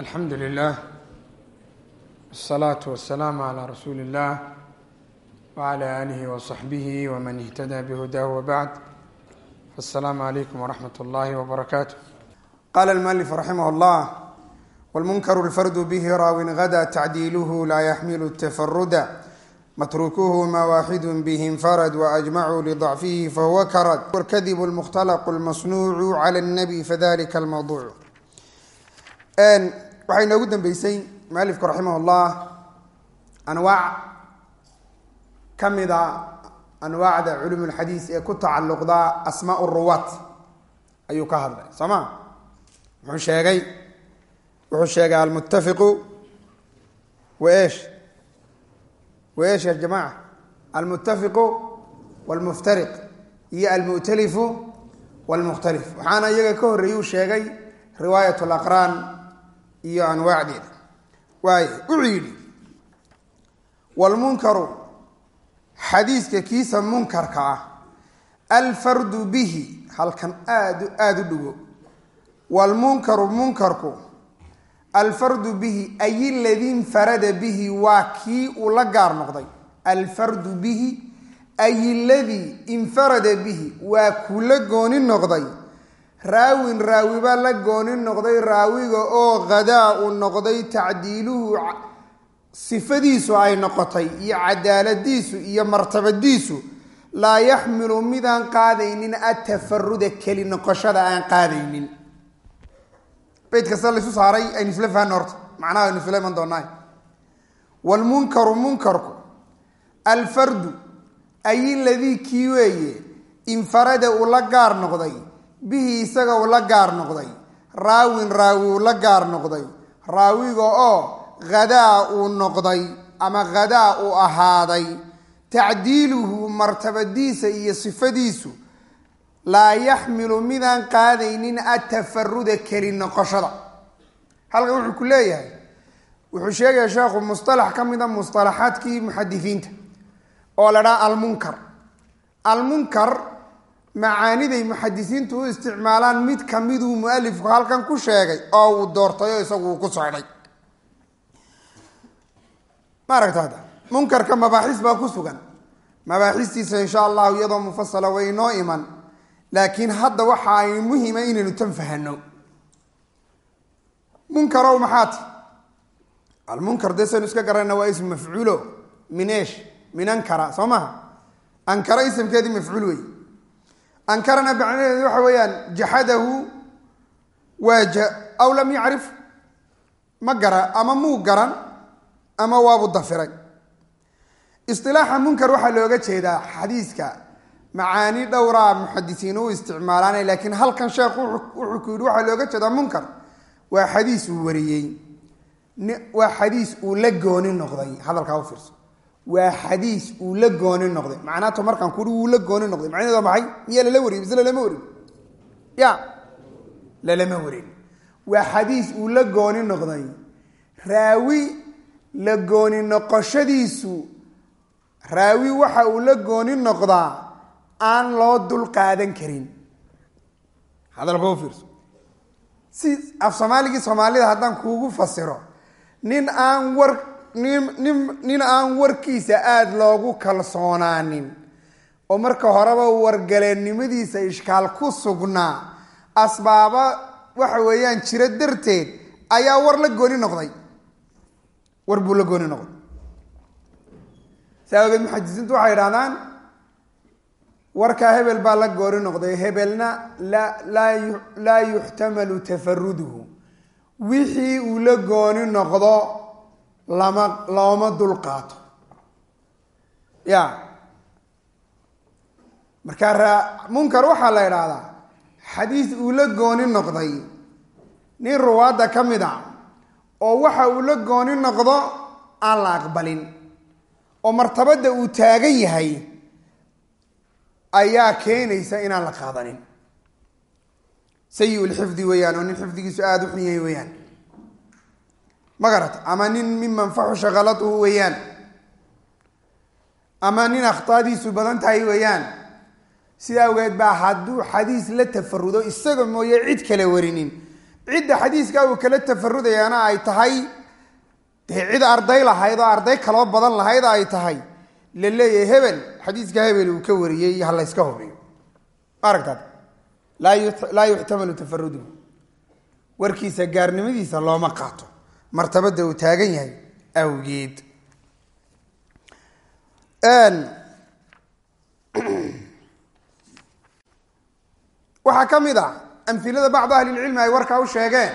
alxamdu lilah wالsalaatu wasalaamu calaa rasuuli اllah wcala aalihi waصaxbihi wman ihtada bihudaahu wabacd asalaamu calaykum waraxmat اllahi wbarakaatu qala almualif raximah اllah wlmunkaru lfardu bihi raawin gada tacdiiluhu laa yaxmilu tafaruda matrukuhu ma waaxidu bihi infarad waajmacuu lidacfihi fahuwa karad wlkadibu lmukhtalaqu lmasnuucu cala اnnabi fadalika almawduuc waxaa inoogu dambeysay mualifku raximah llah anwaac ka mida anwaacda culum lxadiis ee ku tacalluqda asmaa ruwaat ayuu ka hadlay soo ma? Muxuu sheegay wuxuu sheegay almuttafiqu wa esh wa esh ya jamaca almuttafiqu walmuftariq iyo almu'talifu walmukhtalif. Waxaana iyaga ka horreeyuu sheegay riwaayat alaqraan iyo anwaacdeeda. Waay wuxuu yidhi wlmunkaru xadiiska kiisa munkarka ah alfardu bihi halkan aad aada u dhigo wlmunkaru munkarku alfardu bihi ay ladii infarada bihi waa kii uu la gaar noqday. Alfardu bihi ay ladii infarada bihi waa kuu la gooni noqday raawin raawiba la gooni noqday raawiga oo hadaa uu noqday tacdiiluhu sifadiisu ay noqotay iyo cadaaladiisu iyo martabadiisu. Laa yaxmilu midaan qaadaynin atafaruda keli noqoshada aan qaadaynin. Beyt kasta laysu saaray aynu isla fahna horta. Macnaha aynu isla iman doonaa wlmunkaru munkarku alfardu ay ladii kii weeye infarada uu la gaar noqday bihi isaga uu la gaar noqday. Raawin raawi uu la gaar noqday. Raawiga oo hadaa uu noqday ama hadaa uu ahaaday. Tacdiiluhu martabadiisa iyo sifadiisu laa yaxmilu midaan qaadaynin atafaruda keli noqoshada. Halkan wuxuu ku leeyahay wuxuu sheegaya sheekhu mustalax ka mida mustalaxaadkii muxadisiinta oo la dhaha almunkar. Almunkar macaaniday muxadisiintu u isticmaalaan mid kamiduu mualifku halkan ku sheegay oo uu doortay oo isagu uu ku socday. Ma aragta hadda munkarka mabaaxis baa ku sugan. Mabaaxistiisa insha allahu iyadoo mufasala way inoo iman laakiin hadda waxa ay muhima inaynu tan fahano munkarow maxaati almunkar dee saynu iska garana waa ism mafcuulo min esh min ankara soo maha ankara ismkeedii mafcuul wey ankarana macnaheedu waxa weeyaan jaxadahu waa aw lam yacrif ma gara ama muu garan ama waabu dafiray isilaaxa munkar waxaa looga jeedaa xadiiska macaani dhowraa muxadisiin u isticmaalaana laakiin halkan sheekh wuxuu ku yidhi waxaa looga jeedaa munkar waa xadiis uu wariyey waa xadiis uu la gooni noqday hadalkaa u fiirso waa xadiis uu la gooni noqday. Macnaato markaan kuhi wuu la gooni noqday. Macnaheed waa maxay miyaa lala wariyey? Mise lalama warin ya lalama warin waa xadiis uu la gooni noqday. Raawi la gooni noqoshadiisu raawi waxa uu la gooni noqdaa aan loo dul qaadan karin. Hadalka u fiirso? Si af soomaaligii soomaalida haddaan kuugu fasiro nin aan war nin nin aan warkiisa aada loogu kalsoonaanin. Oo marka horeba wargaleennimadiisa ishkaal ku sugnaa asbaaba waxa weeyaan jiro darteed ayaa war la gooni noqday. War buu la gooni noqday. Saa ogeed muxadisiintu waxay idhahdaan warkaa hebel baa la gooni noqday. Hebelna laa yuxtamalu tafaruduhu wixii uu la gooni noqdo lama looma dul qaato. Ya. Markaa munkar waxaa la idhaahdaa xadiis uu la gooni noqday nin ruwaadda ka mid a oo waxa uu la gooni noqdo aan la aqbalin. Oo martabadda uu taagan yahay ayaa keenaysa inaan la qaadanin. Sayi-ulxifdi weeyaan oo nin xifdigiisu aada u xun yahay weeyaan ma garat ama nin miman faxusha khalatuhu weeyaan ama nin akhtaadiisu badan tahay weeyaan sida awgeed baa hadduu xadiis la tafarudo isaga mooye cid kale warinin. Cidda xadiiskaa uu kala tafarudayaana ay tahay dee cid arday lahayd oo arday kaloo badan lahayd ay tahay. La leeyahay hebel xadiiska hebel uu ka wariyey ha la yska hubiyo. Maaragtaad laa yuxtamalu tafaruduhu warkiisa gaarnimadiisa looma qaato martabada uu taagan yahay awgeed. Waxaa ka mid a amilada bacd ahli lcilmi ay warkaa u sheegeen.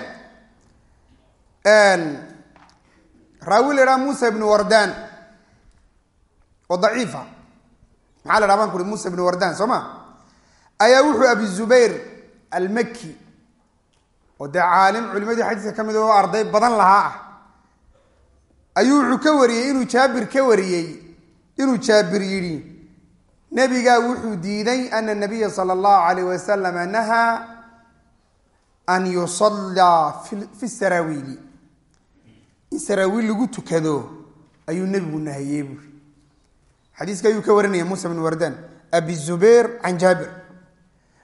Raawi la idhaha musa ibnu wardan oo daciifa. Maxaa la dhaha baan ku uri musa ibnu wardan soo ma? Ayaa wuxuu abi zubayr almaki oo dee caalim culimadii xadiiska ka mid oo arday badan lahaa ah. Ayuu wuxuu ka wariyey inuu jaabir ka wariyey inuu jaabir yidhi nebigaa wuxuu diiday ana nabiya sala allahu alayh wasalama nahaa an yusallaa fi saraawiili in saraawiil lagu tukado ayuu nebigu nahayey buuri xadiiska ayuu ka warinaya muusa bn wardan abi zubayr can jaabir.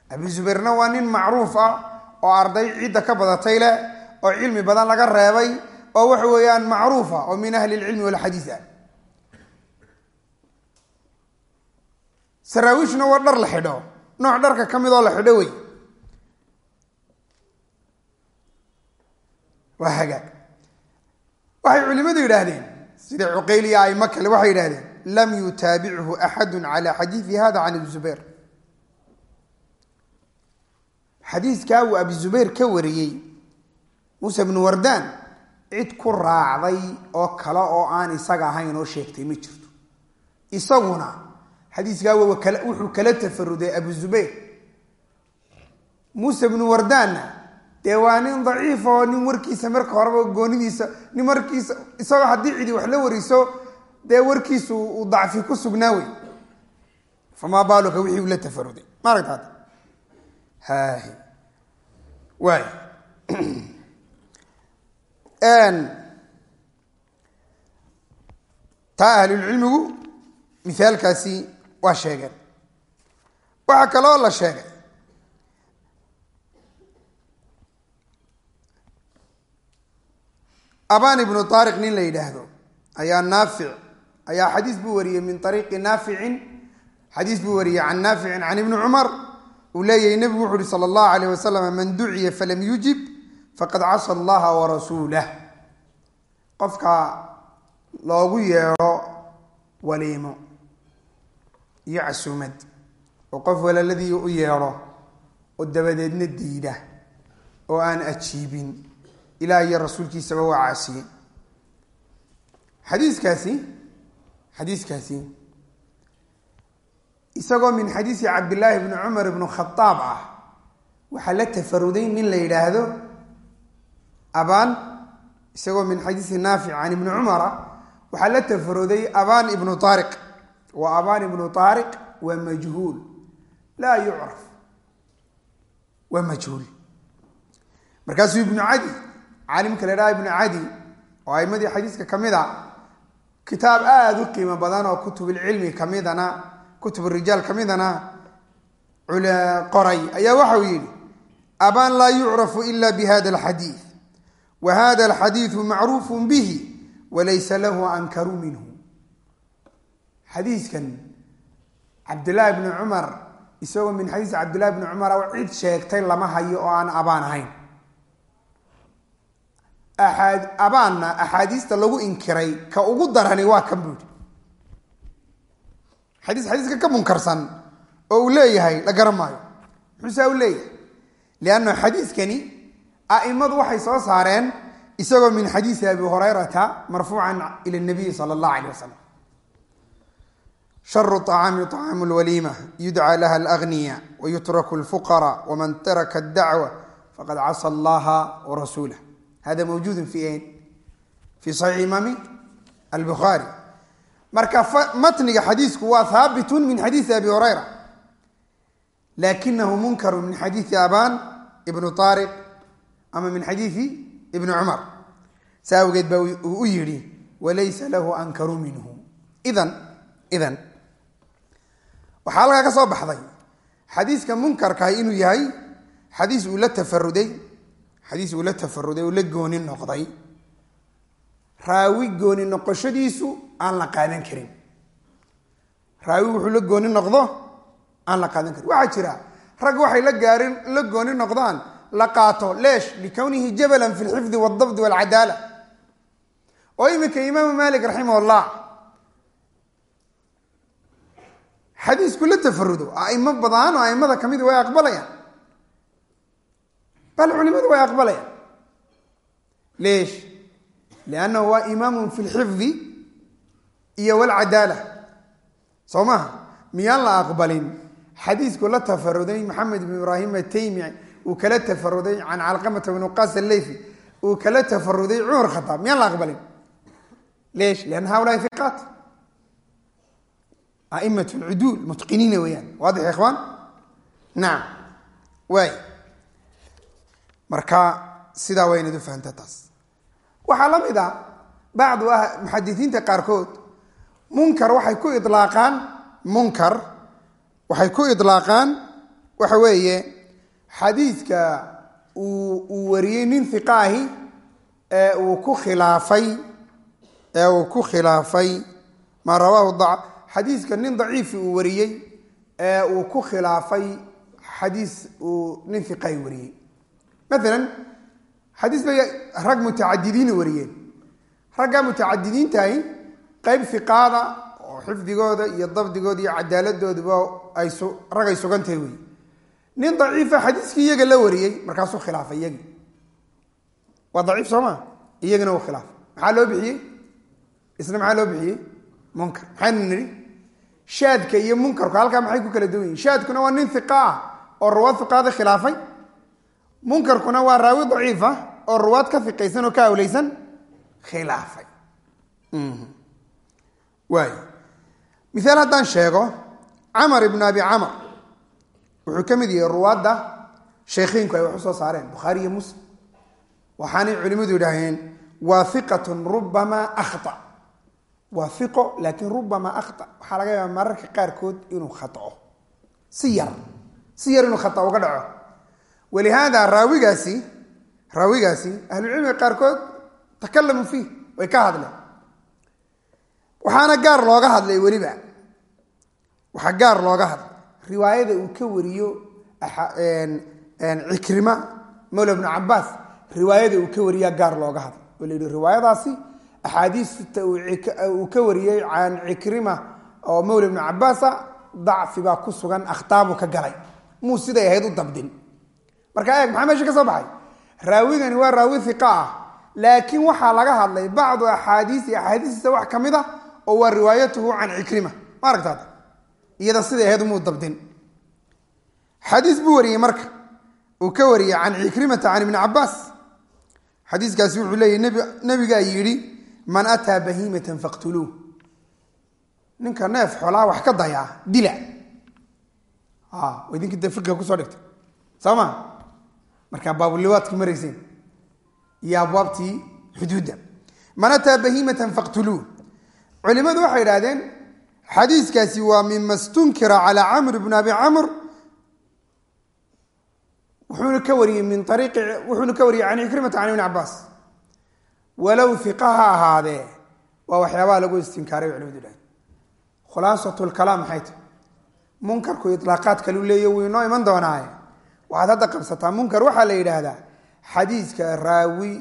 Abi zubayrna waa nin macruuf ah oo arday cidda ka badatay leh oo cilmi badan laga reebay oo waxa weeyaan macruufa oo min ahli lcilmi walxadiis ah. Saraawiishna waa dhar la xidho nooc dharka ka mid oo la xidho wey. Waa hagaag. Waxay culimadu yidhaahdeen sida cuqayliya aimo kale waxay yidhahdeen lam yutaabichu axadu cala xadiidi hada can zubayr xadiiskaa uu abi zubayr ka wariyey muuse bnu wardaan cid ku raacday oo kale oo aan isaga ahayn oo sheegtay ma jirto. Isaguna xadiiskaa wuxuu kala tafaruday abu zubayr. Muuse bnu wardaanna dee waa nin daciif oo nin warkiisa marka horeba goonidiisa nin markiisa isagoo haddii cidi wax la wariso dee warkiisu uu dacfi ku sugnaa wey famaa baaluka wixii uu la tafaruday maaragta hadda hahi waay taa ahlulcilmigu mithaalkaasi waa sheegeen. Waxaa kaloo la sheegay aban ibnu aariq nin la yidhaahdo. Ayaa naafic ayaa xadiis buu wariyey min ariiqi naaficin. Xadiis buu wariyey can naaficin can ibni cumar uu leeyahay nebigu wuxu uhi sala allahu alayh wasalam man duciya falam yujib faqad casa allaha warasuulah qofka loogu yeedho waliimo iyo casuumad oo qof walaaladii u yeedho oo dabadeedna diida oo aan ajiibin ilaah iyo rasuulkiisaba waa caasiye xadiiskaasi xadiiskaasi isagoo min xadiisi cabdillaahi bni cumar ibnu khadaab ah waxaa la tafaruday nin la yidhaahdo abaan isagoo min xadiisi naafic can ibni cumara waxaa la tafaruday abaan ibnu aariq wa abaan ibnu aariq waa majhuul. Laa yucraf. Waa majhuul. Markaasuu ibnu cadi caalimka la dhaha ibnu cadi oo aimadii xadiiska ka mid a kitaab aada u qiimo badan oo kutubilcilmi kamidana kutub rijaal ka midana qoray ayaa waxau yidhi abaan laa yucrafu ila bihada alxadiid wa hada alxadiidu macruufu bihi walaysa lahu ankaru minhu. Xadiiskan cabdillaahi bni cumar isagoo min xadiisi cabdillahi bni cumar cid sheegtay lama hayo oo aan abaan ahayn. Abaanna axaadiista lagu inkiray ka ugu darani waa kan buuri xadiis xadiiska ka munkarsan oo uu leeyahay la garan maayo muxuu saa u leeyahay lianna xadiiskani a'immadu waxay soo saareen isagoo min xadiisi abi hurayrata marfuucan ila nabiyi sala allah alay wasalam sharu acaami acaamu lwaliima yudcaa laha alagniya wayutraku alfuqara waman taraka addacwa faqad casa allaha warasuulah hada mawjuudun fi fi saxiix imaami albuhaari marka matniga xadiisku waa haabitun min xadiisi abi hurayra. Lakinahu munkaru min xadiisi aban ibnu aariq ama min xadiisi ibni cumar. Sa awgeed baa uu u yidhi walaysa lahu ankaru minhu. Idan idan. Waxaa halkaa ka soo baxday. Xadiiska munkarkaah inuu yahay xadiis uu la tafaruday xadiis uu la tafaruday uu la gooni noqday raawi gooni noqoshadiisu aan la qaadan karin. Raawi wuxuu la gooni noqdo aan la qaadan karin. Waxaa jira rag waxay la gaarin la gooni noqdaan la qaato leesh likownihi jabalan fi lxifdi waldabdi walcadaala oo iminka imaamu malik raximah xadiisku la tafarudo aimo badan oo aimada ka mid way aqbalayaan. Bal culimadu way aqbalayaan. Leesh liannahu waa imaamun fi lxifdi iyo walcadaala soo maha miyaan la aqbalin xadiisku la tafaruday maxamed ibn ibraahim ataymi uu kala tafaruday can calqamata bn qas aleyfi uu kala tafaruday cumar khataab miyaan la aqbalin leesh lianna haulaai iqaat aimat lcuduul mutqiniina weeyaan waadix ikhwaan nacam waay marka sidaa waa inaad u fahamta taas waxaa la mid a bacdu ah muxadisiinta qaarkood. Munkar waxay ku ilaaqaan munkar waxay ku idlaaqaan waxa weeye xadiidka uu wariyey nin hiqa ahi ee uu ku khilaafay ee uu ku khilaafay maa rawaahu xadiiska nin daciifi uu wariyey ee uu ku khilaafay xadiis uu nin hiqahi wariyey. Maalan xadiis bay rag mutacadidiina wariyeen. Raggaa mutacadidiintahi qeyb hiqaada oo xifdigooda iyo dabdigooda iyo cadaaladooduba ay rag ay sugantahay wey nin daciifa xadiiskii iyaga la wariyey markaasuu khilaafay iyagii waa daciif soo maa iyagina uu khilaafay. Maxaa loo bixiyey? Isna maxaa loo bixiyey? Munkar. Maxaynu nidhi? Shaadka iyo munkarku halkaa maxay ku kala duwan yihiin shaadkuna waa nin hiqa ah oo ruwaad hiqaada khilaafay munkarkuna waa raawi daciif ah oo ruwaad ka hiqaysan oo ka awleysan khilaafay. Waay miaal haddaan sheego camar ibn abi camar wuxuu ka mid yahay ruwaadda sheekhiinku ay wax soo saareen bukhaari iyo muslim. Waxaanay culimmadu yidhaaheen waa iqatun rubamaa akhta. Waa iqo laakiin rubamaa akhta. Waxaa laga yaaba mararka qaarkood inuu khatao si yar si yar inuu khata uga dhaco walihaada raawigaasi raawigaasi ahlucilmiga qaarkood takalamu fiih way ka hadleen waxaana gaar looga hadlay weliba waxaa gaar looga hadlay riwaayada uu ka wariyo cikrima mawla bnu cabaas riwaayada uu ka wariyaa gaar looga hadlay oo la yidhi riwaayadaasi axaadiista uu ka wariyey can cikrima oo mawla bnu cabaasa dacfi baa ku sugan akhtaabu ka galay muu siday ahayd u dabdin marka eeg maxaa meesha ka soo baxay? Raawigani waa raawi hiqa ah. Laakiin waxaa laga hadlay bacdu axaadiisi axaadiistiisa wax ka mid a oo waa riwaayatuhu can cikrima. Ma aragtaad? Iyada siday ahayd umuu dabdin? Xadiis buu wariyey marka. Uu ka wariyey can cikrimata can ibni cabaas xadiiskaasi wuxuu leeyahy nabigaa yidhi man ataa bahiimatan faqtuluuh ninka neef xoolaa wax ka dayaa dila. Idinkii de fiqiga ku soo dhigtay. Soo ma markaa baabuliwaadki marayseen iyo abwaabtii xuduudda. Man ataa faqtuluuh culimadu waxay idhahdeen xadiiskaasi waa mima stunkira calaa camr bn abi camr. Wuxuuna ka wariyey min ariiqi wuxuuna ka wariyey can ikrimata can ibni cabaas walow hiqa ha ahaadee waa waxyaabaha lagu istinkaaray bay culimadu idhahdeen khulaasat lkalaam maxay tahy munkarku ilaaqaad kalu leeya wuu inoo iman doonaaye waxaad hadda qabsataa munkar? Waxaa la yidhaahdaa xadiiska raawi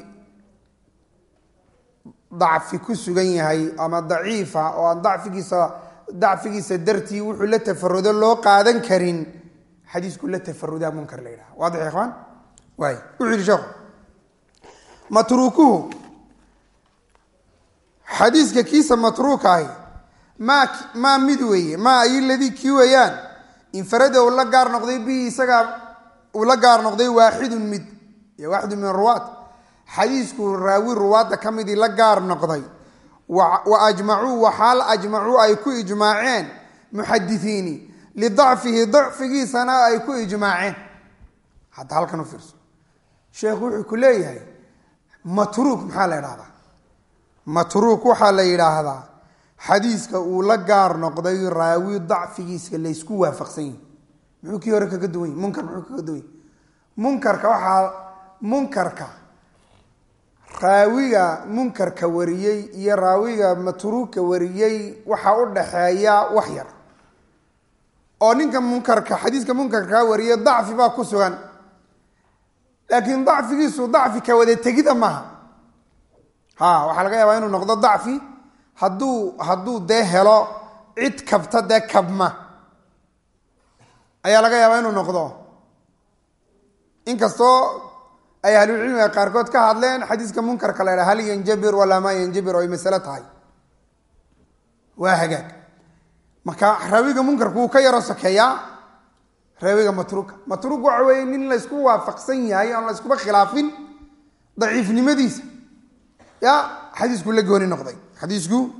dacfi ku sugan yahay ama daciifa oo aan dacfigiisa dacfigiisa dartii wuxuu la tafarudo loo qaadan karin. Xadiisku la tafarudaa munkar la yidhaha waadix ikhwaan waay. Wuxuu yihi sheekhu matruukuhu xadiiska kiisa matruuka ahi maa maa mid weeye maa ay ladii kii weeyaan infarada uu la gaar noqday bihi isagaa uu la gaar noqday waaxidun mid waaxidun min ruwaat xadiisku raawi ruwaadda ka midii la gaar noqday. Wa ajmacuu waxaal ajmacuu ay ku ijmaaceen muxadisiini lidacfihi dacfigiisana ay ku ijmaaceen. Hadda halkan u fiirso. Sheekhu wuxuu ku leeyahay matruuk maxaa la yidhahdaa matruuk waxaa la yidhaahdaa xadiiska uu la gaar noqday raawi dacfigiisa laysku waafaqsan yihi muxuu kii hore kaga duwan yahy munkar muxuu kaga duwan yahy munkarka waxaa munkarka. Raawiga munkarka wariyey iyo raawiga matruuka wariyey waxaa u dhaxeeya wax yar. Oo ninka munkarka xadiiska munkarkaa wariyay dacfi baa ku sugan. Laakiin dacfigiisu dacfi ka wada tegida maaha. Ha waxaa laga yaabaa inuu noqdo dacfi. Hadduu hadduu dee helo cid kabta dee kabma ayaa laga yaabaa inuu noqdo. Inkastoo ay ahlucilmiga qaarkood ka hadleen xadiiska munkarka la hal yanjabir walaa maa yanjabir? oo ay masalo tahay. Waa hagaag. Marka raawiga munkarku wuu ka yaro sokeeyaa raawiga matruuka. Matruuk waxa weeye nin laysku waafaqsan yahay oon la yskuba khilaafin daciifnimadiisa. Ya xadiisku la gooni noqday. Xadiisku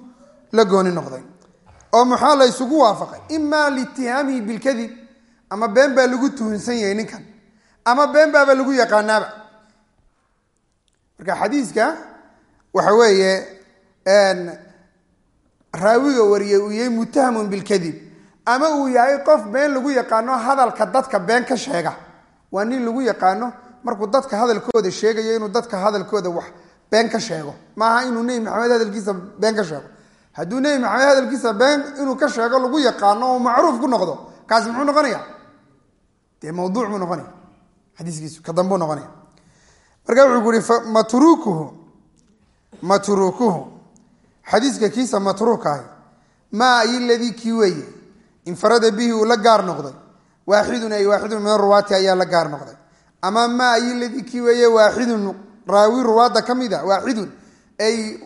la gooni noqday. Oo maxaa la ysugu waafaqay? Ima liitihaamihi bilkadib ama been baa lagu tuhunsan yahay ninkan. Ama been baaba lagu yaqaanaaba. Marka xadiiska waxa weeye raawiga wariyey uu yahay mutahamun bilkadib ama uu yahay qof been lagu yaqaano hadalka dadka been ka sheega. Waa nin lagu yaqaano markuu dadka hadalkooda sheegayo inuu dadka hadalkooda wax been ka sheego. Maaha inuu nebi maxamed hadalkiisa been ka sheego. Hadduu nebi maxamed hadalkiisa been inuu ka sheego lagu yaqaano oo macruuf ku noqdo. Kaasi muxuu noqonaya dee mawduuc buu noqonaya xadiiskiisu ka dambuu noqonaya. Marka wuxuu ku uhi matruukuhu matruukuhu. Xadiiska kiisa matruuka ahi maa ay kii weeye infarada bihi uu la gaar noqday waaxidun ay waaxidun min aruwaati ayaa la gaar noqday. Ama maa ay kii weeye waaxidun raawi ruwaadda ka mid a waaxidun ay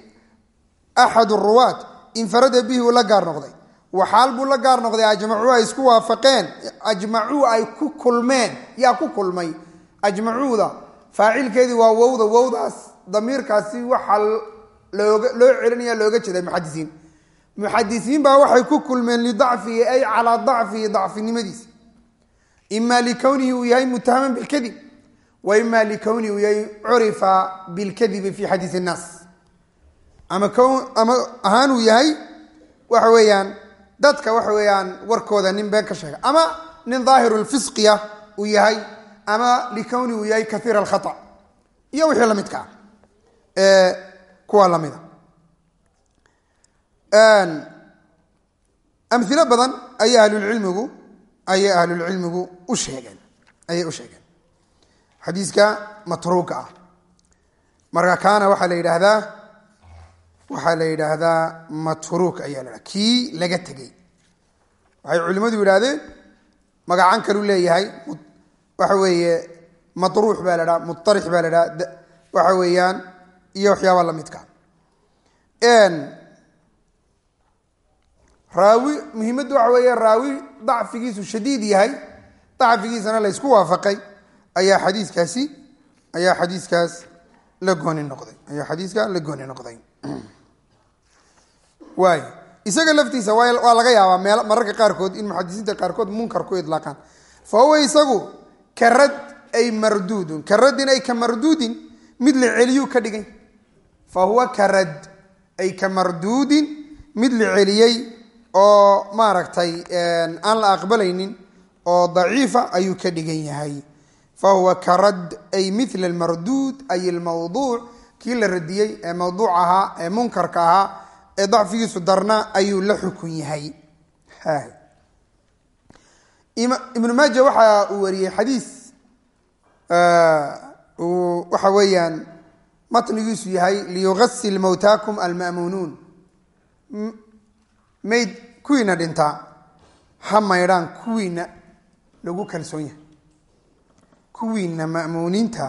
axad ruwaat infarada bihi uu la gaar noqday waxaal buu la gaar noqday ajmacuu ay isku waafaqeen ajmacuu ay ku kulmeen yaa ku kulmay ajmacuuda faacilkeedii waa wowda wowdaas damiirkaasi waxaa loo celinaya looga jeeda muxadisiin muxadisiin baa waxay ku kulmeen lidacfihi ay calaa dacfihi dacfinimadiisa ima likownihi uu yahay mutahaman bilkadib wa ima likownihi uu yahay curifa bilkadibi fi xadiisi innaas ama ahaan uu yahay waxa weeyaan dadka waxa weeyaan warkooda nin been ka sheega ama nin daahiru lfisqiya uu yahay ama likownihi uu yahay kaiira alkhata. Iyo wixii lamidka ah. Kuwa lamida amilo badan ayay ahlulcilmigu ayay ahlulcilmigu u sheegeen. Ayay u sheegeen. Xadiiska matruuka ah. Marka kaana waxaa la yidhaahdaa waxaa la yidhaahdaa matruuk ayaa la kii laga tegey. Waxay culimmadu yidhahdeen magacan kalu leeyahay waxa weeye matruux baa la dhaha mutarix baa la dhaha waxa weeyaan iyo waxyaaba lamidka raawi muhiimaddu waxa weeye raawi dacfigiisu shadiid yahay dacfigiisana la ysku waafaqay ayaa xadiiskaasi ayaa xadiiskaas la gooni noqday ayaa xadiiska la gooni noqday waay isaga laftiisa waa laga yaabaa meel mararka qaarkood in muxadisiinta qaarkood munkar ku idlaaqaan fa huwa isagu karad ay marduudun karadin ay ka marduudin mid la celiyuu ka dhigay. Fa huwa karad ay ka marduudin mid la celiyey oo maaragtay aan la aqbalaynin oo daciifa ayuu ka dhigan yahay. Fa huwa karad ay mila almarduud ay almawduuc kii la radiyey ee mawduuc ahaa ee munkarka ahaa ee dacfigiisu darna ayuu la xukun yahay. Ibnu maaja waxa uu wariyey xadiis waxa weeyaan matnigiisu yahay liyugasil mowtaakum alma'muunuun mayd kuwiina dhintaa ha maydhaan kuwiina lagu kalsoon yahay. Kuwiina ma'muuniinta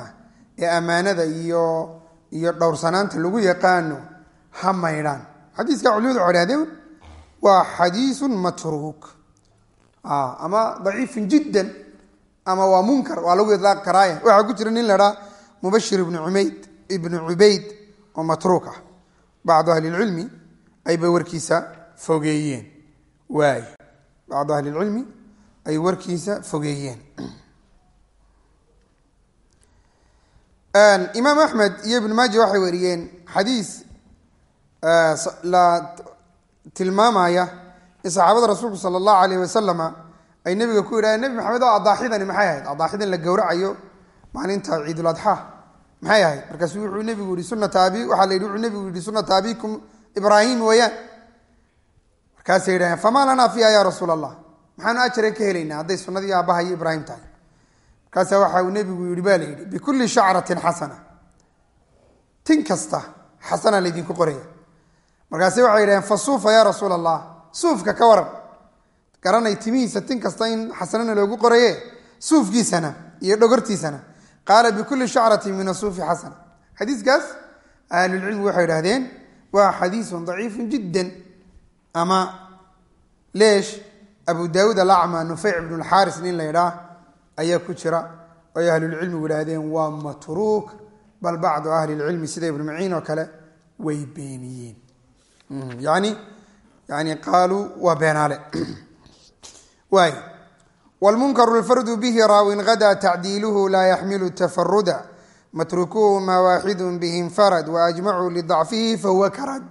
ee ammaanada iyo iyo dhowrsanaanta lagu yaqaano ha maydhaan xadiiska culimadu waxay hahdeen waa xadiisun matruuk. Ama daciifun jiddan ama waa munkar waa lagu idlaaqi karaaye waxaa ku jira nin la dhaa mubashir ibnu umayd ibnu cubayd oo matruuk ah. Bacdu ahli lcilmi ayba warkiisa fogeeyeen. Waay. Bacdu ahli lcilmi ay warkiisa fogeeyeen. Imaam axmed iyo ibnu maaja waxay wariyeen xadiis tilmaamaya in saxaabada rasuulku sala allahu alayh wasalama ay nebiga ku yidhahdeen nebi maxamed oo adaaxidani maxay ahayd? Adaaxidan la gowracayo maalinta ciidul adxaa maxay ahayd? Markaasuu wuxuu nebigu yihi sunata abi waxaa la yidhi wuxuu nebigu yihi sunata abikum ibraahim weeyaan. Markaasay yidhaheen famaa lanaa fiiha ya rasuula allah maxaanu ajare ka helaynaa hadday sunnadii aabbaha iyo ibraahim tahay. Markaasa waxa uu nebigu yihi ba la yidhi bikulli shacratin xasana. Tin kasta xasana laydinku qoraya markaase waxay yidhaheen fa suufa ya rasuula allah suufka ka waran. Garanay timihiisa tin kasta in xasanana loogu qoraye suufkiisana iyo dhogortiisana. Qaala bikulli shacratin min asuufi xasana. Xadiiskaas ahlulcilmi waxay idhahdeen waa xadiisun daciifun jiddan. Ama leesh abu daawuud alacma nufeyc ibnu lxaaris nin la ydhaah ayaa ku jira ay ahlulcilmigu idhahdeen waa matruuk. Bal bacdu ahli lcilmi sida ibnu maciin oo kale way beeniyeen yani yani qaaluu waa beenaale waay wlmunkaru lfardu bihi raawin gada tacdiiluhu laa yaxmilu tafaruda matrukuhu maa waaxidu bihi infarad waajmacuu lidacfihi fahuwa karad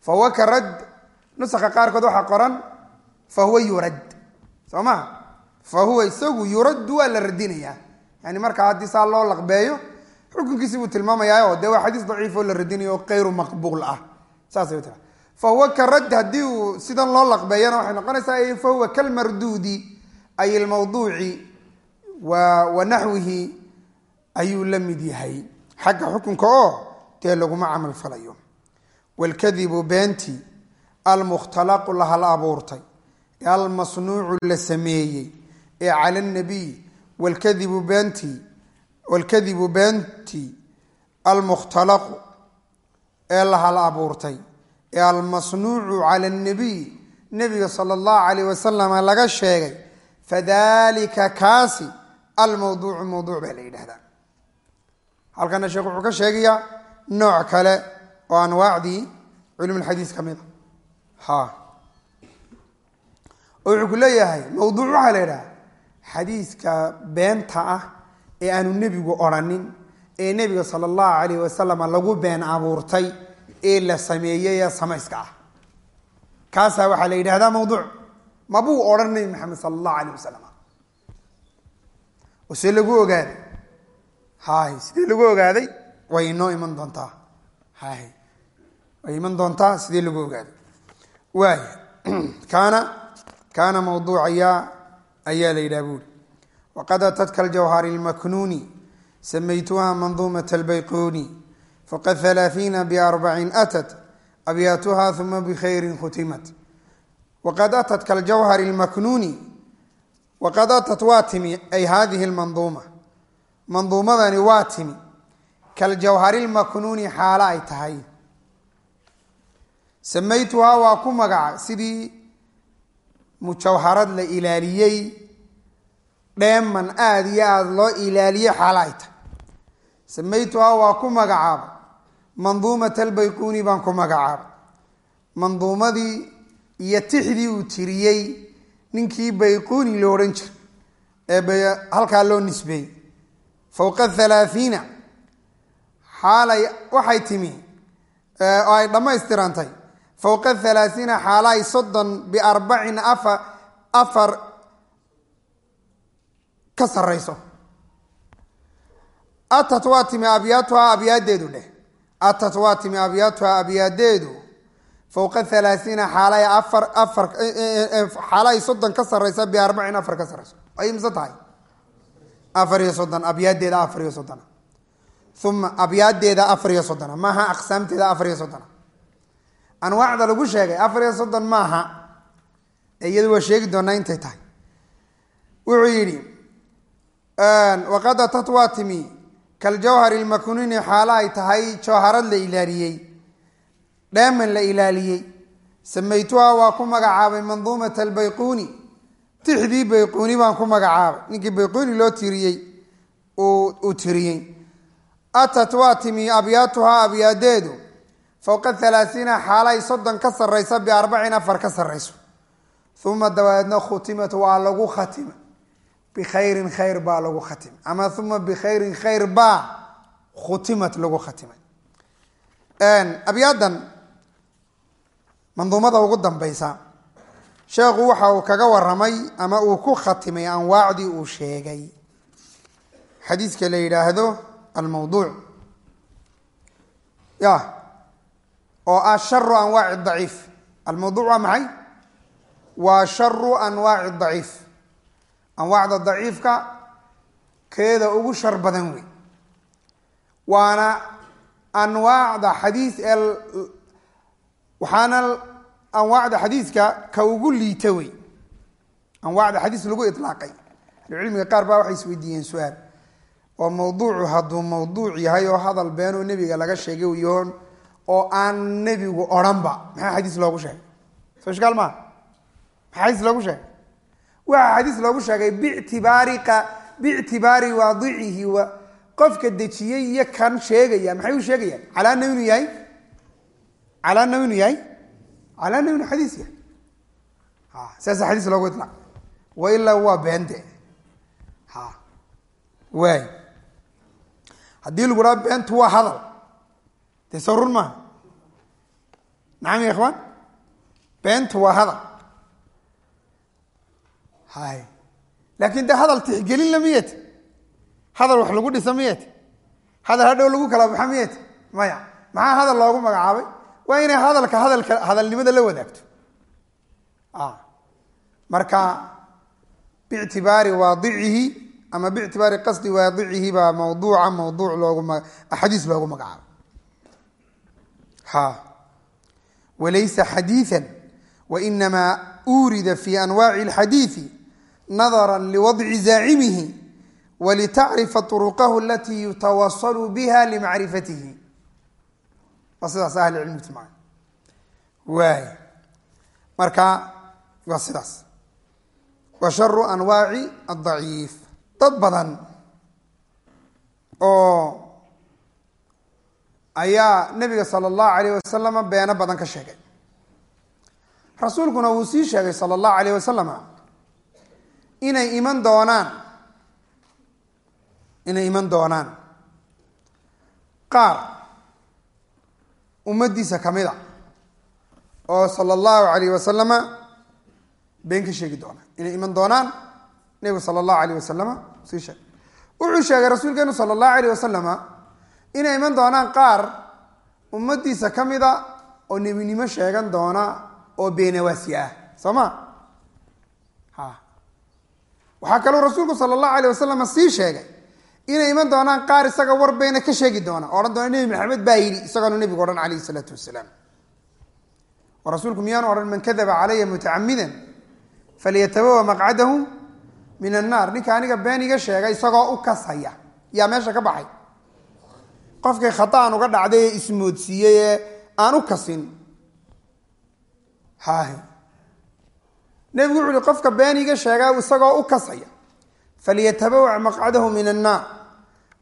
fahuwa karad nusaka qaarkood waxaa qoran fahuwa yurad soo ma fahuwa isagu yuraddu waa la radinayaa yani marka haddii saa loo laqbeeyo xukunkiisi buu tilmaamayaa de waa xadiis daciif oo la radinayo oo kayru maqbuul ah fahuwa karad haddii uu sidan loo laqbeeyana waxay noqonaysaa fahuwa kalmarduudi ay ilmawduuci wa naxwihi ayuu la mid yahay. Xagga xukunka oo dee laguma camal falayo. Wlkadibu beentii almukhtalaqu la hal abuurtay ee almasnuucu la sameeyey ee cala nabiy wlkadibu beentii almukhtalaqu ee la hal abuurtay. Ee almasnuucu cala nabiy nebiga sala allahu calayh wasalama laga sheegay fadalika kaasi almawduucu mawduuc baa la yidhahdaa. Halkana sheekh wuxuu ka sheegayaa nooc kale oo anwaacdii culum lxadiis ka mid a ha. Oo wuxuu ku leeyahay mawduuc waxaa la yidhaha xadiiska beenta ah ee aanu nebigu odrhanin ee nebiga sala allahu calayh wasalam lagu been abuurtay ee la sameeyey ee samayska ah. Kaasaa waxaa la yidhahdaa mawduuc. Mabuu odhan nebi maxamed sala allahu alayh wasalam see lagu ogaaday. Hay sidee lagu ogaaday way inoo iman doontaa. Hay way iman doontaa sidee lagu ogaaday. Waay kaana kaana mawduuc ayaa ayaa la yidhaha buuri waqad atadka aljawhari lmaknuuni samaytuha manduumat albayquni faqad halaaثiina biarbacin atat abyaatuha uma bikhayrin khutimat waqad atat kaljawhari lmaknuuni waqad atat waa timi ay hadihi lmanduuma manduumadani waa timi kaljawhari lmaknuuni xaalo ay tahay samaytuhaa waa ku magaca sidii mujawharad la ilaaliyey dheeman aada iyo aada loo ilaaliye xaalo ay tahay samaytuhaa waa ku magacaaba manduumat albayquni baan ku magacaaba manduumadii iyo tixdii uu tiriyey ninkii bayquni lo odhan jira ee halkaa loo nisbeeyey fowqa halaahiina xaalay waxay timi oo ay dhammaystirantay fowqa halaahiina xaalaay soddon biarbacin afa afar ka sarayso atat waa timi abyaatuhaa abyaadeedu dheh atat waa timi abyaatuhaa abyaadeedu fowqa halaahiina xaalay afar afar xaalay soddon ka saraysa biarbacin afar ka sarayso ay mise tahay? Afar iyo soddon abyaadeeda afar iyo soddona. Uma abyaadeeda afar iyo soddona. Maaha aqsaamteeda afar iyo soddona. Anwaacda lagu sheegay afar iyo soddon maaha. Iyadu waa sheegi doonaa intay tahay. Wuxuu yidhi waqad atat waa timi kaljawhari lmaknuni xaalo ay tahay jawharad la ilaaliyey dheeman la ilaaliyey. Samaytuha waa ku magacaabay manduumat albayquni tixdii bayquni baan ku magacaabay. Ninkii bayquni loo tiriyey uu tiriyey. Atat waa timi abyaatuhaa abyaadeedu. Fowqa halaahiina xaalay soddon ka saraysa biarbacin afar ka sarayso uma dabadeedna khutimat waa lagu khatima bikhayrin khayr baa lagu khatimay ama uma bikhayrin khayr baa khutimat lagu khatimay abyaadan manduumada ugu dambeysa sheekhu waxa uu kaga waramay ama uu ku khatimay anwaacdii uu sheegay xadiiska la yidhaahdo almawduuc ya oo ah sharu anwaaci daciif almawduuc waa maxay waa sharu anwaaci daciif anwaacda daciifka keeda ugu shar badan wey waana anwaacda xadiis ee waxaana anwaacda xadiiska ka ugu liita wey anwaacda xadiis lagu ilaaqay ahlucilmiga qaar baa waxay isweydiiyeen su'aal. Oo mawduucu hadduu mawduuc yahay oo hadal beenoo nebiga laga sheegay yahoon oo aan nebigu odhanba. Maxaa xadiis loogu sheegay? Soo ishkaal maa maxaa xadiis loogu sheegay waxaa xadiis loogu sheegay bitibaari biictibaari waadicihi wa. Qofka dejiyey iyo kan sheegaya maxay u sheegayaan? Calaana inuu yahay? Calaana inuu yahay? Calaana inuu xadiis yahay? Saasa xadiis loogu ilaa wa ilaa waa beente. Ha waay. Haddii lagu dhaha beentu waa hadal. Dee soo run maaha? Nacam ya ikhwaan beentu waa hadal laakin de hadal tixgelinla miyet? Hadal wax lagu dhisa miyet? Hadal hadhow lagu kala baxa miyet? Maya maxaa hadal loogu magacaabay? Waa inay hadalka hadalka hadalnimada la wadaagto. Ah. Marka bictibaari waadicihi ama bictibaari qasdi waadicihi baa mawduuca mawduuc loogumaxadiis loogu magacaabay. Walaysa xadiian wainamaa uurida fi anwaaci اlxadiiثi nadra liwadci zaacimihi walitacrifa طuruqahu alatii yutawasalu biha limacrifatihi waa sidaas ahli cilmigu tilmaamay waay marka waa sidaas wa sharu anwaaci adaciif dad badan oo ayaa nabiga sala allahu alayh wasalama beeno badan ka sheegay rasuulkuna wuu sii sheegay sala allahu alayh wasalama inay iman doonaan. Inay iman doonaan. Qaar ummaddiisa ka mid a oo sala allahu alayh wasalama been ka sheegi doona. Inay iman doonaan nebigu sala allahu alayh wasalama sii sheegay. Wuxuu sheegay rasuulkeenu sala allahu alayh wasalama inay iman doonaan qaar ummaddiisa ka mid a oo nebinimo sheegan doona oo beenawaasi ah. Soo ma waxaa kaloo rasuulku sala allahu alayh wasalama sii sheegay inay iman doonaan qaar isaga war beena ka sheegi doona odhan doona nebi maxamed baa yidhi isagoonu nebigu odhan calayhi isalaatu wasalaam. Oo rasuulku miyaanu odhan man kadaba calaya mutacamidan falyatabawa maqcadahu min annaar ninka aniga been iga sheega isagoo u kasaya. Yaa meesha ka baxay? Qofkii khataan uga dhacday ee ismoodsiiyey ee aan u kasin nebigu wuxu uhi qofka been sheegaa isagoo u kasaya. Falyatabawac maqcadahu min annaar.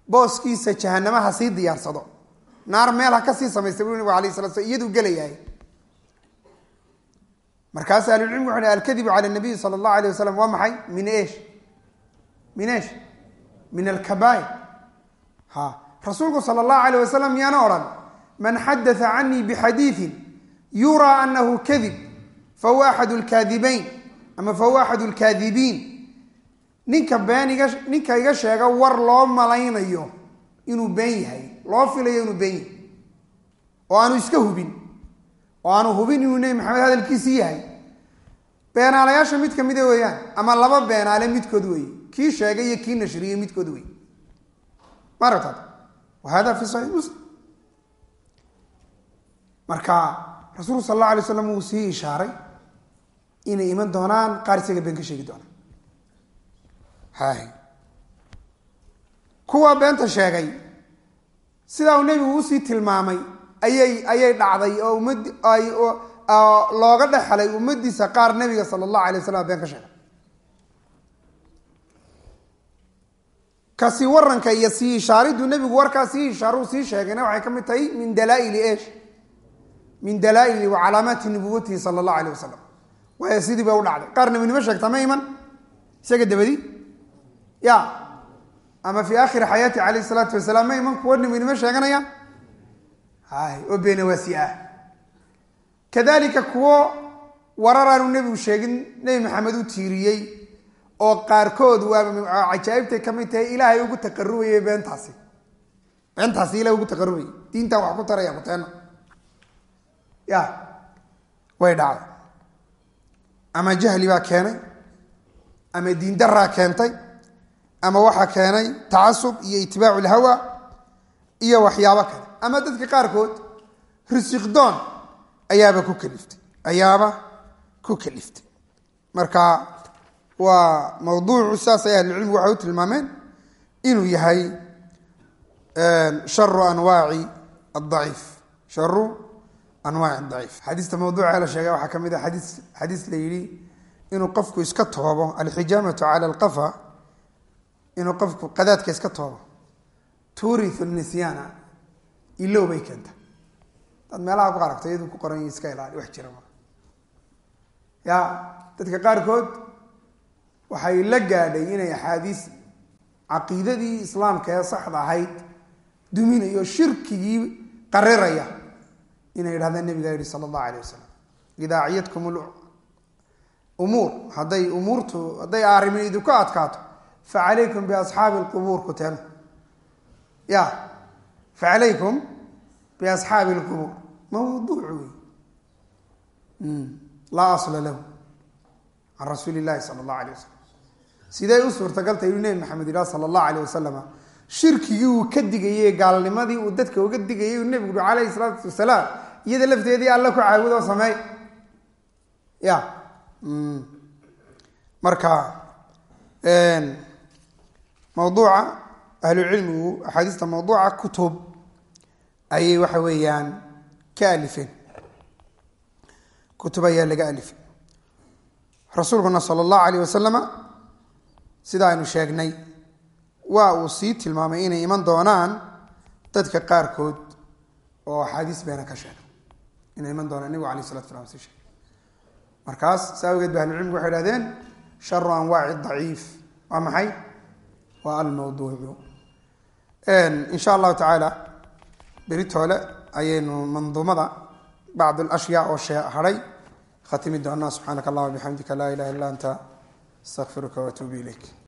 Booskiisa jahanama ha sii diyaarsado. Naar meel ha ka sii samaystay buu nebigu alayh sala slam iyaduu gelayahay markaas ahlulcilmigu wuxu alkadibu cala nabiyi sala allahu alayh wasalam waa maxay? Min esh min esh min alkabair ha. Rasuulku sala allahu alayh wasalam miyaana odhan man xadatha canii bixadiidin yuraa anahu kadib fahuwa axadu lkaadibayn ama fahuwa axadu lkaadibiin ninka been iga ninka iga sheega war loo malaynayo inuu been yahay loo filayo inuu been yahay. Oo aanu iska hubin. Oo aanu hubin inuu nebi maxamed hadalkiisii yahay. Beenaalayaasha mid kamida weeyaan ama laba beenaale midkood weeye. Kii sheegay iyo kii nashriyey midkood wey ma aragtaad? Wa hada fi saxiix muslim. Marka rasuulku sal alla alay slam wuu sii ishaaray inay iman doonaan qaar isaga been ka sheegi doonaan. Kuwa beenta sheegay sidaa uu nebigu u sii tilmaamay ayay ayay dhacday oo ummad looga dhexelay ummadiisa qaar nebiga sala allahu alay waslam been ka sheegay. Kasi waranka iyo sii ishaariduu nebigu warkaa sii ishaaru sii sheegayna waxay ka mid tahay min dalaaili esh min dalaaili wa calaamaati nubuwatihi sala allahu alayh wasalam waayo sidii bay u dhacday. Qaar nebinimo sheegta ma iman? Isaga dabadi? Ya. Ama fi aakhiri xayaati calayh salaatu wasalaam ma iman? Kuwa nebinimo sheeganaya? Hay oo beenawaasi ah kadalika kuwo warar aanu nebigu sheegin nebi maxamed u tiiriyey oo qaarkood waa cajaaibtay ka mid tahay ilaahay ugu taqarubayay beentaasi. Beentaasi ilah ugu taqarubay diintan wax ku taraya kuteena ya. Way dhacday ama jahli baa keenay ama diin daraa keentay ama waxaa keenay tacasub iyo itibaacu lhawa iyo waxyaabo kale. Ama dadka qaarkood risiqdoon ayaaba ku kaliftay ayaaba ku kaliftay. Marka waa mawduucu saas ay ahlucilmigu waxay u tilmaameen inuu yahay sharu anwaaci adaciif sharu anwaaci adaciif xadiista mawduuca la sheegay waxaa ka mid a xadiis xadiis la yidhi inuu qofku iska toobo alxijaamatu cala alqafa inuu qofku qadaadka iska toobo. Tuuriu nisyaana ilow bay keenta. Dad meelaha ku aragto iyadu ku qoran iska ilaali wax jira ya dadka qaarkood waxay la gaadhay inay axaadiis caqiidadii islaamka ee saxda ahayd duminayo shirkigii qariraya inay yidhahdeen nabiga yihi sala allahu alayh wasalam idaa ciyadkum umuur hadday umuurtu hadday arrimi idinku adkaato fa calaykum biasxaabi lqubuur ku teena ya fa calaykum biasxaabi lqubuur mawduuc wey laa asla lahu can rasuuli llahi sala allahu alayh wasalam sidee u suurtagaltay inuu nebi maxamed yidhaha sala allahu alayh wasalama shirkigii uu ka digayey gaalnimadii uu dadka uga digayay uu nebigu ui calayhi salaatu wasalaam iyada lafteedii alla ku caabudoo sameey ya marka mawduuca ahlucilmigu axaadiista mawduuca kutub ayay waxa weeyaan ka alifeen. Kutub ayaa laga alifay. Rasuulkuna sala allahu alayh wasalama sida aynu sheegnay waa uu sii tilmaamay inay iman doonaan dadka qaarkood oo axaadiis beena ka sheegay inay iman doonaan nebigu alayh salatu salam sii sheegay markaas saa awgeed ba ahlucilmigu waxay hahdeen sharu anwaaci daciif. Waa maxay? Waa almawduucu. Insha allahu tacaala beritoole ayaynu manduumada bacd alashyaa oo shee hadhay khatimi doonaa subxaanaka allahuma bixamdika laa ilaha illa anta astaqfiruka waatuubu ilayk